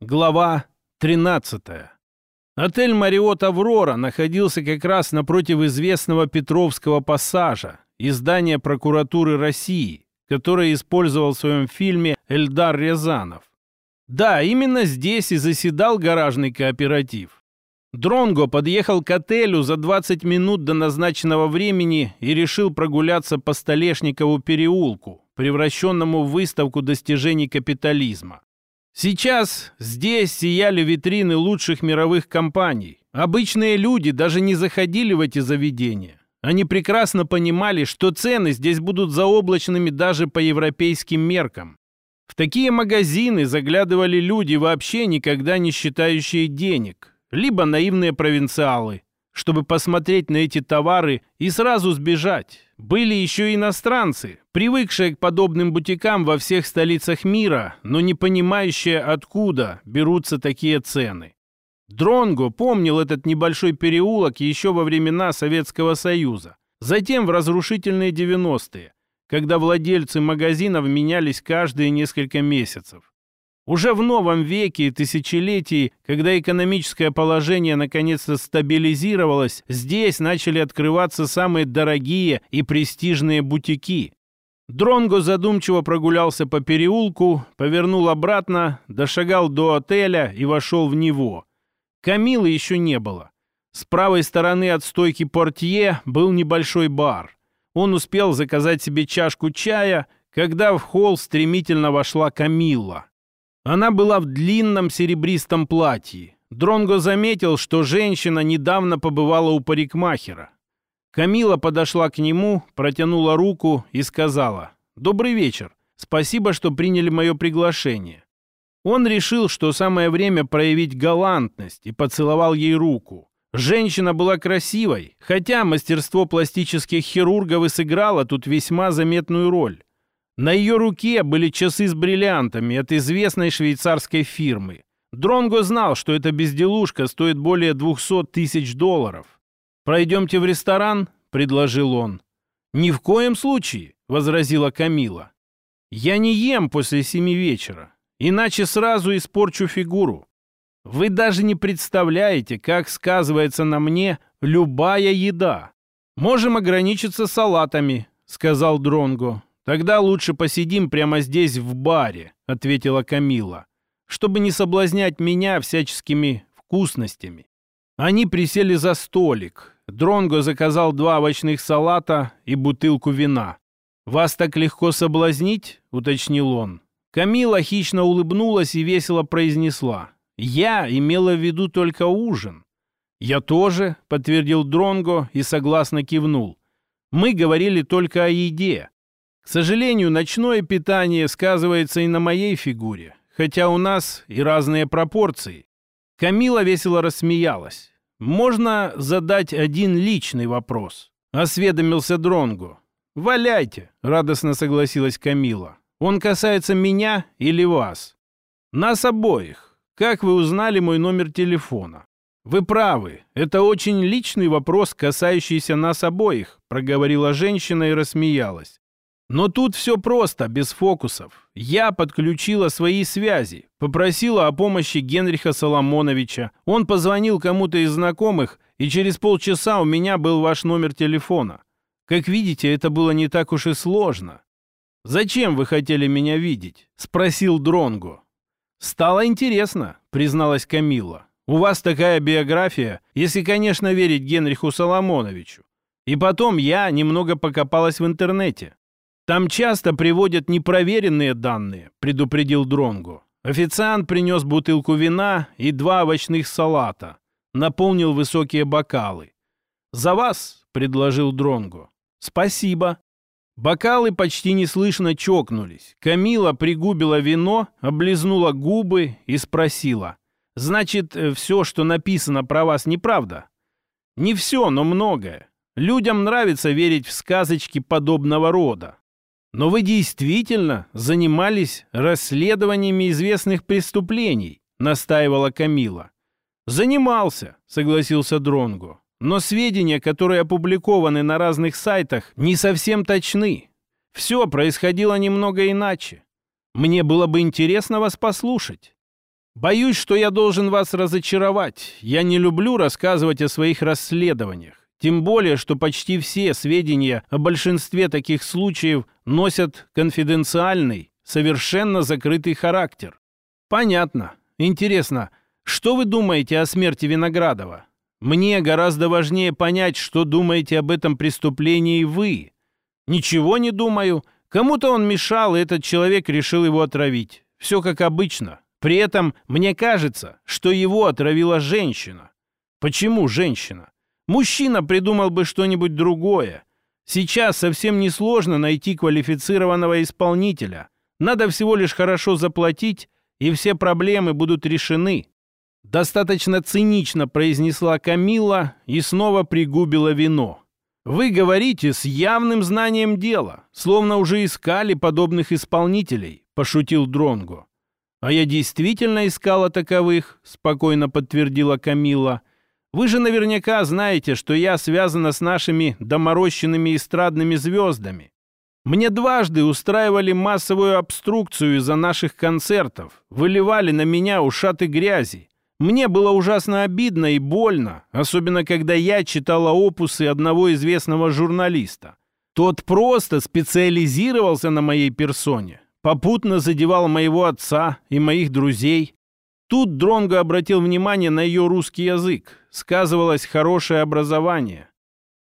Глава 13. Отель «Мариот Аврора» находился как раз напротив известного Петровского пассажа и здания прокуратуры России, которое использовал в своем фильме Эльдар Рязанов. Да, именно здесь и заседал гаражный кооператив. Дронго подъехал к отелю за 20 минут до назначенного времени и решил прогуляться по Столешникову переулку, превращенному в выставку достижений капитализма. Сейчас здесь сияли витрины лучших мировых компаний. Обычные люди даже не заходили в эти заведения. Они прекрасно понимали, что цены здесь будут заоблачными даже по европейским меркам. В такие магазины заглядывали люди, вообще никогда не считающие денег, либо наивные провинциалы, чтобы посмотреть на эти товары и сразу сбежать. Были еще иностранцы, привыкшие к подобным бутикам во всех столицах мира, но не понимающие, откуда берутся такие цены. Дронго помнил этот небольшой переулок еще во времена Советского Союза, затем в разрушительные 90-е, когда владельцы магазинов менялись каждые несколько месяцев. Уже в новом веке и тысячелетии, когда экономическое положение наконец-то стабилизировалось, здесь начали открываться самые дорогие и престижные бутики. Дронго задумчиво прогулялся по переулку, повернул обратно, дошагал до отеля и вошел в него. Камилы еще не было. С правой стороны от стойки портье был небольшой бар. Он успел заказать себе чашку чая, когда в холл стремительно вошла Камилла. Она была в длинном серебристом платье. Дронго заметил, что женщина недавно побывала у парикмахера. Камила подошла к нему, протянула руку и сказала «Добрый вечер. Спасибо, что приняли мое приглашение». Он решил, что самое время проявить галантность и поцеловал ей руку. Женщина была красивой, хотя мастерство пластических хирургов и сыграло тут весьма заметную роль. На ее руке были часы с бриллиантами от известной швейцарской фирмы. Дронго знал, что эта безделушка стоит более 200 тысяч долларов. «Пройдемте в ресторан», — предложил он. «Ни в коем случае», — возразила Камила. «Я не ем после семи вечера, иначе сразу испорчу фигуру. Вы даже не представляете, как сказывается на мне любая еда. Можем ограничиться салатами», — сказал Дронго. «Тогда лучше посидим прямо здесь, в баре», — ответила Камила, «чтобы не соблазнять меня всяческими вкусностями». Они присели за столик. Дронго заказал два овощных салата и бутылку вина. «Вас так легко соблазнить?» — уточнил он. Камила хищно улыбнулась и весело произнесла. «Я имела в виду только ужин». «Я тоже», — подтвердил Дронго и согласно кивнул. «Мы говорили только о еде. К сожалению, ночное питание сказывается и на моей фигуре, хотя у нас и разные пропорции. Камила весело рассмеялась. «Можно задать один личный вопрос?» — осведомился Дронгу. «Валяйте», — радостно согласилась Камила. «Он касается меня или вас?» «Нас обоих. Как вы узнали мой номер телефона?» «Вы правы. Это очень личный вопрос, касающийся нас обоих», — проговорила женщина и рассмеялась. Но тут все просто, без фокусов. Я подключила свои связи, попросила о помощи Генриха Соломоновича. Он позвонил кому-то из знакомых, и через полчаса у меня был ваш номер телефона. Как видите, это было не так уж и сложно. «Зачем вы хотели меня видеть?» — спросил Дронго. «Стало интересно», — призналась Камила. «У вас такая биография, если, конечно, верить Генриху Соломоновичу. И потом я немного покопалась в интернете. Там часто приводят непроверенные данные, предупредил Дронгу. Официант принес бутылку вина и два овощных салата. Наполнил высокие бокалы. «За вас!» — предложил Дронгу. «Спасибо!» Бокалы почти неслышно чокнулись. Камила пригубила вино, облизнула губы и спросила. «Значит, э, все, что написано про вас, неправда?» «Не все, но многое. Людям нравится верить в сказочки подобного рода. Но вы действительно занимались расследованиями известных преступлений, настаивала Камила. Занимался, согласился Дронгу. Но сведения, которые опубликованы на разных сайтах, не совсем точны. Все происходило немного иначе. Мне было бы интересно вас послушать. Боюсь, что я должен вас разочаровать. Я не люблю рассказывать о своих расследованиях. Тем более, что почти все сведения о большинстве таких случаев носят конфиденциальный, совершенно закрытый характер. Понятно. Интересно, что вы думаете о смерти Виноградова? Мне гораздо важнее понять, что думаете об этом преступлении вы. Ничего не думаю. Кому-то он мешал, и этот человек решил его отравить. Все как обычно. При этом мне кажется, что его отравила женщина. Почему женщина? Мужчина придумал бы что-нибудь другое. Сейчас совсем несложно найти квалифицированного исполнителя. Надо всего лишь хорошо заплатить, и все проблемы будут решены. Достаточно цинично произнесла Камила и снова пригубила вино. Вы говорите с явным знанием дела, словно уже искали подобных исполнителей, пошутил Дронго. А я действительно искала таковых, спокойно подтвердила Камила. Вы же наверняка знаете, что я связана с нашими доморощенными эстрадными звездами. Мне дважды устраивали массовую обструкцию из-за наших концертов, выливали на меня ушаты грязи. Мне было ужасно обидно и больно, особенно когда я читала опусы одного известного журналиста. Тот просто специализировался на моей персоне, попутно задевал моего отца и моих друзей. Тут Дронго обратил внимание на ее русский язык. Сказывалось хорошее образование.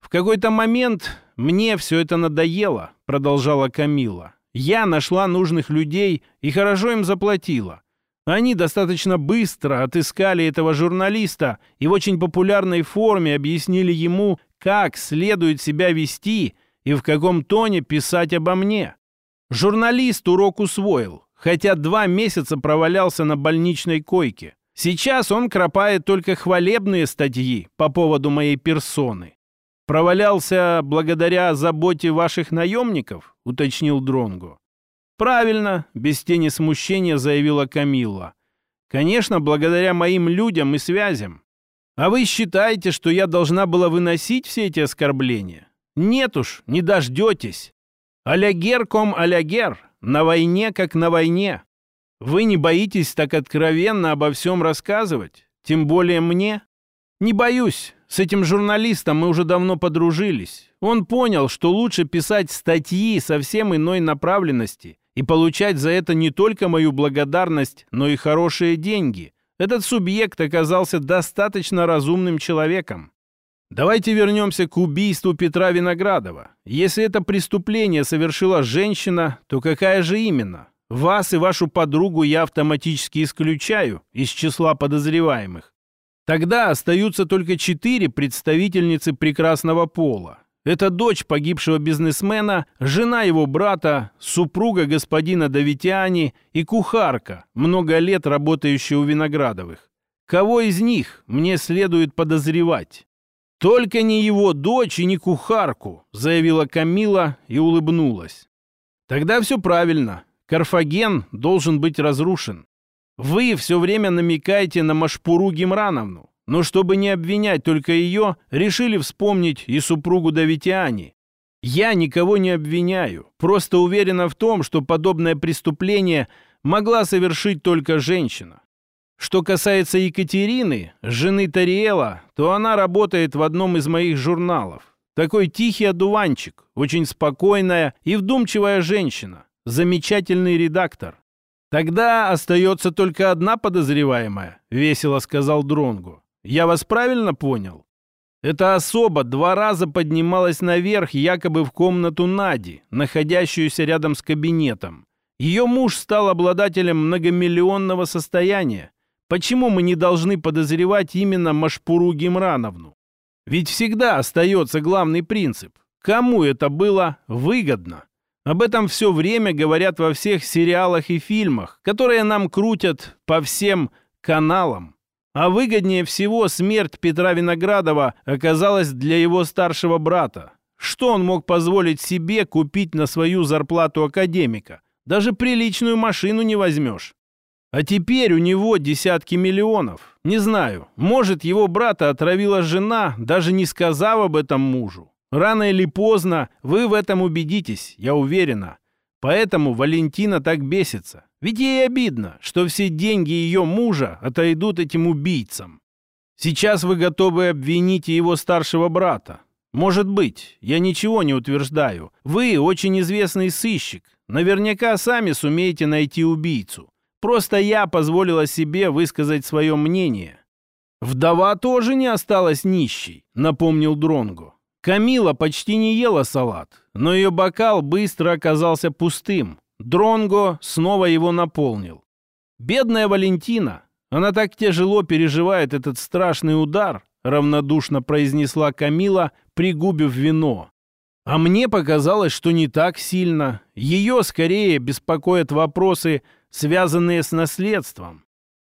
В какой-то момент мне все это надоело, продолжала Камила. Я нашла нужных людей и хорошо им заплатила. Они достаточно быстро отыскали этого журналиста и в очень популярной форме объяснили ему, как следует себя вести и в каком тоне писать обо мне. Журналист урок усвоил, хотя два месяца провалялся на больничной койке. Сейчас он кропает только хвалебные статьи по поводу моей персоны. «Провалялся благодаря заботе ваших наемников?» — уточнил Дронго. «Правильно», — без тени смущения заявила Камилла. «Конечно, благодаря моим людям и связям. А вы считаете, что я должна была выносить все эти оскорбления? Нет уж, не дождетесь. Алягер ком алягер, на войне как на войне. Вы не боитесь так откровенно обо всем рассказывать? Тем более мне? Не боюсь. С этим журналистом мы уже давно подружились. Он понял, что лучше писать статьи совсем иной направленности и получать за это не только мою благодарность, но и хорошие деньги. Этот субъект оказался достаточно разумным человеком. Давайте вернемся к убийству Петра Виноградова. Если это преступление совершила женщина, то какая же именно? Вас и вашу подругу я автоматически исключаю из числа подозреваемых. Тогда остаются только четыре представительницы прекрасного пола. Это дочь погибшего бизнесмена, жена его брата, супруга господина Давитяни и кухарка, много лет работающая у Виноградовых. Кого из них мне следует подозревать? «Только не его дочь и не кухарку», — заявила Камила и улыбнулась. «Тогда все правильно. Карфаген должен быть разрушен. Вы все время намекаете на Машпуру Гимрановну, но чтобы не обвинять только ее, решили вспомнить и супругу Давитиани. Я никого не обвиняю, просто уверена в том, что подобное преступление могла совершить только женщина. Что касается Екатерины, жены Тариэла, то она работает в одном из моих журналов. Такой тихий одуванчик, очень спокойная и вдумчивая женщина, замечательный редактор. Тогда остается только одна подозреваемая, весело сказал Дронгу. Я вас правильно понял? Эта особа два раза поднималась наверх, якобы в комнату Нади, находящуюся рядом с кабинетом. Ее муж стал обладателем многомиллионного состояния, Почему мы не должны подозревать именно Машпуру Гимрановну? Ведь всегда остается главный принцип. Кому это было выгодно? Об этом все время говорят во всех сериалах и фильмах, которые нам крутят по всем каналам. А выгоднее всего смерть Петра Виноградова оказалась для его старшего брата. Что он мог позволить себе купить на свою зарплату академика? Даже приличную машину не возьмешь. А теперь у него десятки миллионов. Не знаю, может, его брата отравила жена, даже не сказав об этом мужу. Рано или поздно вы в этом убедитесь, я уверена. Поэтому Валентина так бесится. Ведь ей обидно, что все деньги ее мужа отойдут этим убийцам. Сейчас вы готовы обвинить его старшего брата. Может быть, я ничего не утверждаю. Вы очень известный сыщик. Наверняка сами сумеете найти убийцу. Просто я позволила себе высказать свое мнение. Вдова тоже не осталась нищей, напомнил Дронго. Камила почти не ела салат, но ее бокал быстро оказался пустым. Дронго снова его наполнил. Бедная Валентина, она так тяжело переживает этот страшный удар, равнодушно произнесла Камила, пригубив вино. А мне показалось, что не так сильно. Ее скорее беспокоят вопросы, связанные с наследством.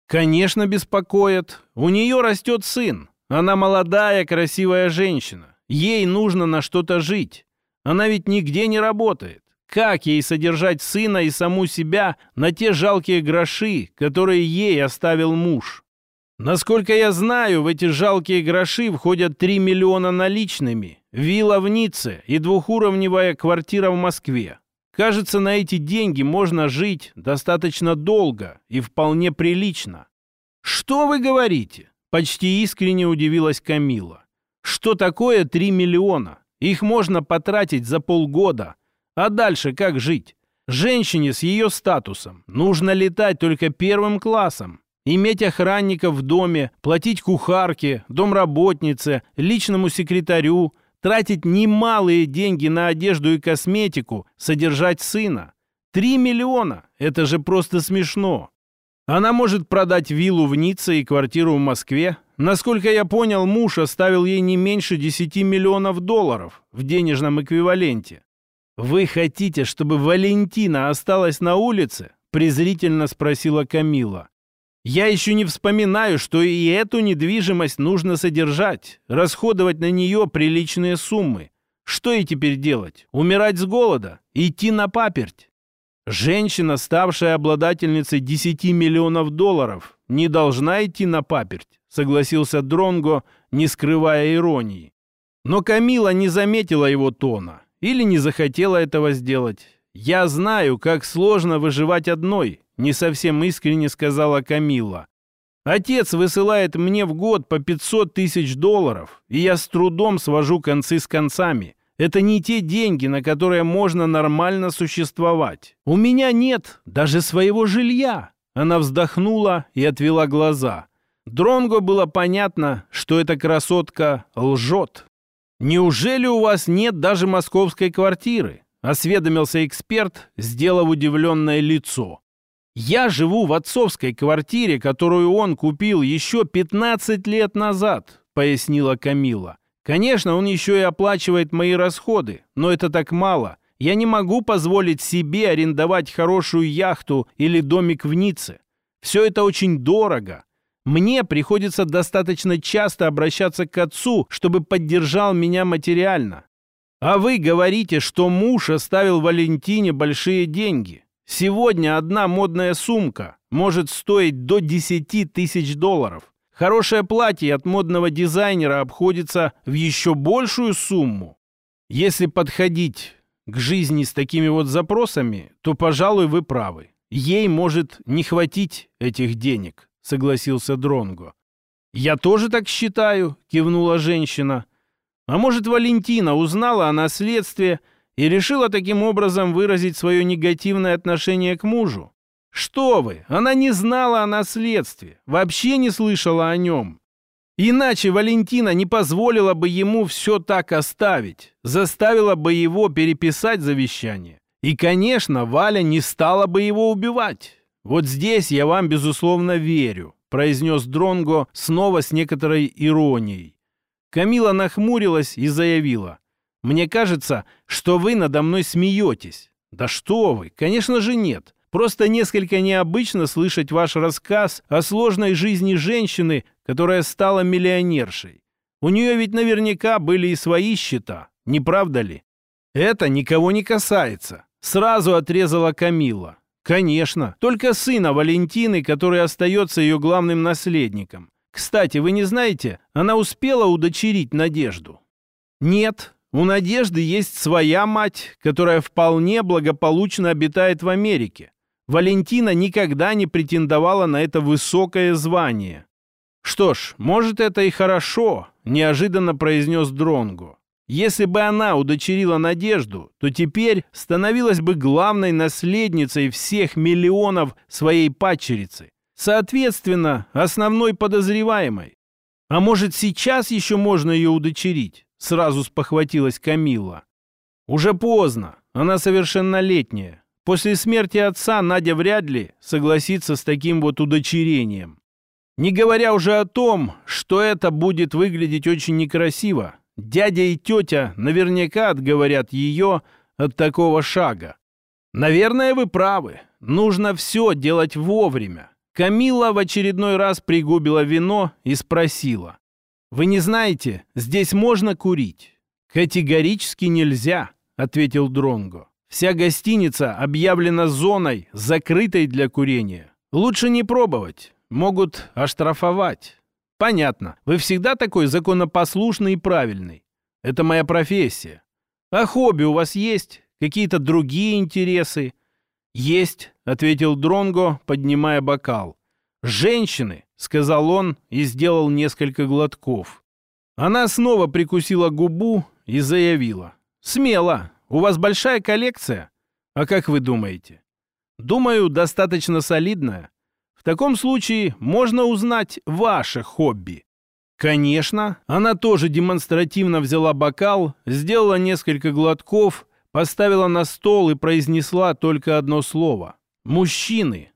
Конечно, беспокоят. У нее растет сын. Она молодая, красивая женщина. Ей нужно на что-то жить. Она ведь нигде не работает. Как ей содержать сына и саму себя на те жалкие гроши, которые ей оставил муж? Насколько я знаю, в эти жалкие гроши входят 3 миллиона наличными, вилла в Ницце и двухуровневая квартира в Москве. Кажется, на эти деньги можно жить достаточно долго и вполне прилично. «Что вы говорите?» — почти искренне удивилась Камила. «Что такое 3 миллиона? Их можно потратить за полгода, а дальше как жить? Женщине с ее статусом нужно летать только первым классом, иметь охранников в доме, платить кухарке, домработнице, личному секретарю, тратить немалые деньги на одежду и косметику, содержать сына. Три миллиона – это же просто смешно. Она может продать виллу в Ницце и квартиру в Москве. Насколько я понял, муж оставил ей не меньше 10 миллионов долларов в денежном эквиваленте. «Вы хотите, чтобы Валентина осталась на улице?» — презрительно спросила Камила. «Я еще не вспоминаю, что и эту недвижимость нужно содержать, расходовать на нее приличные суммы. Что ей теперь делать? Умирать с голода? Идти на паперть?» Женщина, ставшая обладательницей 10 миллионов долларов, не должна идти на паперть, согласился Дронго, не скрывая иронии. Но Камила не заметила его тона или не захотела этого сделать. «Я знаю, как сложно выживать одной», — не совсем искренне сказала Камила. «Отец высылает мне в год по 500 тысяч долларов, и я с трудом свожу концы с концами. Это не те деньги, на которые можно нормально существовать. У меня нет даже своего жилья». Она вздохнула и отвела глаза. Дронго было понятно, что эта красотка лжет. «Неужели у вас нет даже московской квартиры?» — осведомился эксперт, сделав удивленное лицо. «Я живу в отцовской квартире, которую он купил еще 15 лет назад», — пояснила Камила. «Конечно, он еще и оплачивает мои расходы, но это так мало. Я не могу позволить себе арендовать хорошую яхту или домик в Ницце. Все это очень дорого. Мне приходится достаточно часто обращаться к отцу, чтобы поддержал меня материально. А вы говорите, что муж оставил Валентине большие деньги. Сегодня одна модная сумка может стоить до 10 тысяч долларов. Хорошее платье от модного дизайнера обходится в еще большую сумму. Если подходить к жизни с такими вот запросами, то, пожалуй, вы правы. Ей может не хватить этих денег. — согласился Дронго. «Я тоже так считаю», — кивнула женщина. «А может, Валентина узнала о наследстве и решила таким образом выразить свое негативное отношение к мужу? Что вы, она не знала о наследстве, вообще не слышала о нем. Иначе Валентина не позволила бы ему все так оставить, заставила бы его переписать завещание. И, конечно, Валя не стала бы его убивать. «Вот здесь я вам, безусловно, верю», — произнес Дронго снова с некоторой иронией. Камила нахмурилась и заявила. «Мне кажется, что вы надо мной смеетесь». «Да что вы! Конечно же нет. Просто несколько необычно слышать ваш рассказ о сложной жизни женщины, которая стала миллионершей. У нее ведь наверняка были и свои счета, не правда ли?» «Это никого не касается», — сразу отрезала Камила. Конечно, только сына Валентины, который остается ее главным наследником. Кстати, вы не знаете, она успела удочерить Надежду? Нет, у Надежды есть своя мать, которая вполне благополучно обитает в Америке. Валентина никогда не претендовала на это высокое звание. «Что ж, может, это и хорошо», — неожиданно произнес Дронго. «Если бы она удочерила Надежду, то теперь становилась бы главной наследницей всех миллионов своей падчерицы, соответственно, основной подозреваемой. А может, сейчас еще можно ее удочерить?» — сразу спохватилась Камила. «Уже поздно, она совершеннолетняя. После смерти отца Надя вряд ли согласится с таким вот удочерением. Не говоря уже о том, что это будет выглядеть очень некрасиво. Дядя и тетя наверняка отговорят ее от такого шага. Наверное, вы правы. Нужно все делать вовремя. Камила в очередной раз пригубила вино и спросила. «Вы не знаете, здесь можно курить?» «Категорически нельзя», — ответил Дронго. «Вся гостиница объявлена зоной, закрытой для курения. Лучше не пробовать могут оштрафовать. Понятно, вы всегда такой законопослушный и правильный. Это моя профессия. А хобби у вас есть? Какие-то другие интересы? Есть, ответил Дронго, поднимая бокал. Женщины, сказал он и сделал несколько глотков. Она снова прикусила губу и заявила. «Смело. У вас большая коллекция? А как вы думаете?» «Думаю, достаточно солидная. В таком случае можно узнать ваше хобби. Конечно, она тоже демонстративно взяла бокал, сделала несколько глотков, поставила на стол и произнесла только одно слово. «Мужчины».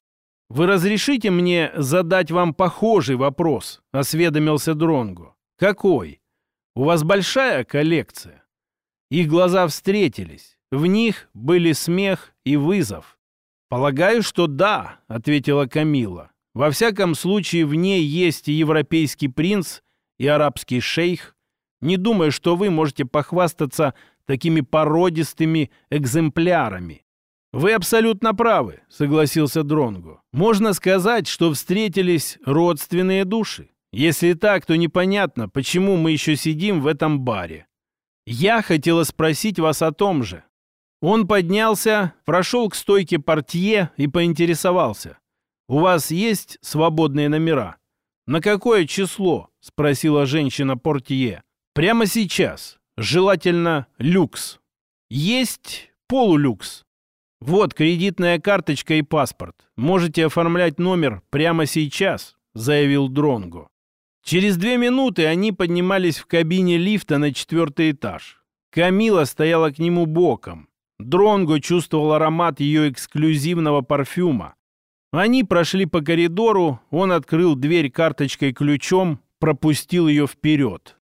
«Вы разрешите мне задать вам похожий вопрос?» — осведомился Дронгу. «Какой? У вас большая коллекция?» Их глаза встретились. В них были смех и вызов. «Полагаю, что да», — ответила Камила. «Во всяком случае, в ней есть и европейский принц, и арабский шейх. Не думаю, что вы можете похвастаться такими породистыми экземплярами». «Вы абсолютно правы», — согласился Дронгу. «Можно сказать, что встретились родственные души. Если так, то непонятно, почему мы еще сидим в этом баре. Я хотела спросить вас о том же. Он поднялся, прошел к стойке портье и поинтересовался. «У вас есть свободные номера?» «На какое число?» — спросила женщина-портье. «Прямо сейчас. Желательно люкс». «Есть полулюкс». «Вот кредитная карточка и паспорт. Можете оформлять номер прямо сейчас», — заявил Дронго. Через две минуты они поднимались в кабине лифта на четвертый этаж. Камила стояла к нему боком. Дронго чувствовал аромат ее эксклюзивного парфюма. Они прошли по коридору, он открыл дверь карточкой-ключом, пропустил ее вперед.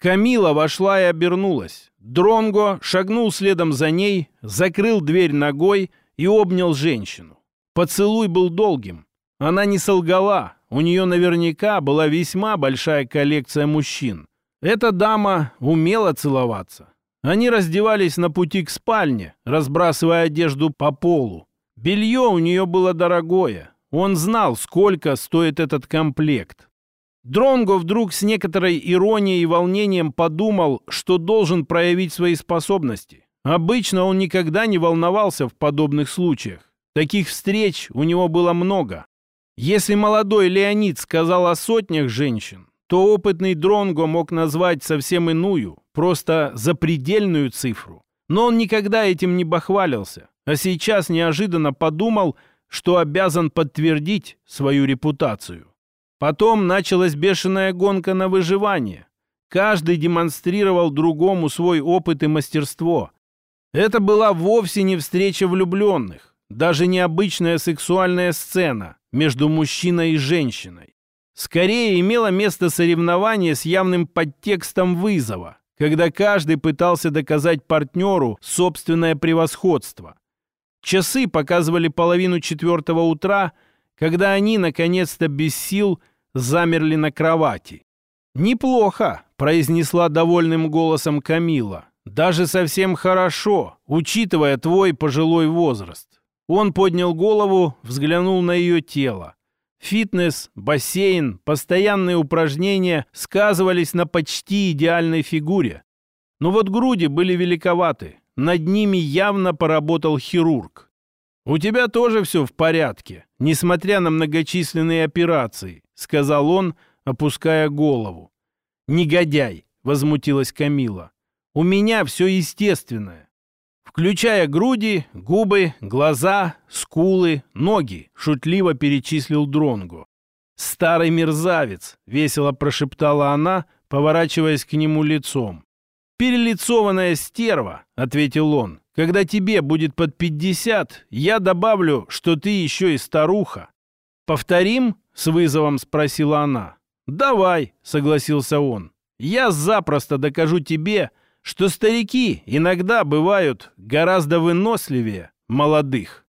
Камила вошла и обернулась. Дронго шагнул следом за ней, закрыл дверь ногой и обнял женщину. Поцелуй был долгим. Она не солгала, у нее наверняка была весьма большая коллекция мужчин. Эта дама умела целоваться. Они раздевались на пути к спальне, разбрасывая одежду по полу. Белье у нее было дорогое. Он знал, сколько стоит этот комплект. Дронго вдруг с некоторой иронией и волнением подумал, что должен проявить свои способности. Обычно он никогда не волновался в подобных случаях. Таких встреч у него было много. Если молодой Леонид сказал о сотнях женщин, то опытный Дронго мог назвать совсем иную, просто запредельную цифру. Но он никогда этим не бахвалился, а сейчас неожиданно подумал, что обязан подтвердить свою репутацию. Потом началась бешеная гонка на выживание. Каждый демонстрировал другому свой опыт и мастерство. Это была вовсе не встреча влюбленных, даже необычная сексуальная сцена между мужчиной и женщиной. Скорее имело место соревнование с явным подтекстом вызова, когда каждый пытался доказать партнеру собственное превосходство. Часы показывали половину четвертого утра, когда они, наконец-то без сил, замерли на кровати. «Неплохо», — произнесла довольным голосом Камила. «Даже совсем хорошо, учитывая твой пожилой возраст». Он поднял голову, взглянул на ее тело. Фитнес, бассейн, постоянные упражнения сказывались на почти идеальной фигуре. Но вот груди были великоваты. Над ними явно поработал хирург. «У тебя тоже все в порядке, несмотря на многочисленные операции», сказал он, опуская голову. «Негодяй!» — возмутилась Камила. «У меня все естественное включая груди, губы, глаза, скулы, ноги, шутливо перечислил Дронгу. «Старый мерзавец!» — весело прошептала она, поворачиваясь к нему лицом. «Перелицованная стерва!» — ответил он. «Когда тебе будет под пятьдесят, я добавлю, что ты еще и старуха». «Повторим?» — с вызовом спросила она. «Давай», — согласился он. «Я запросто докажу тебе, что старики иногда бывают гораздо выносливее молодых.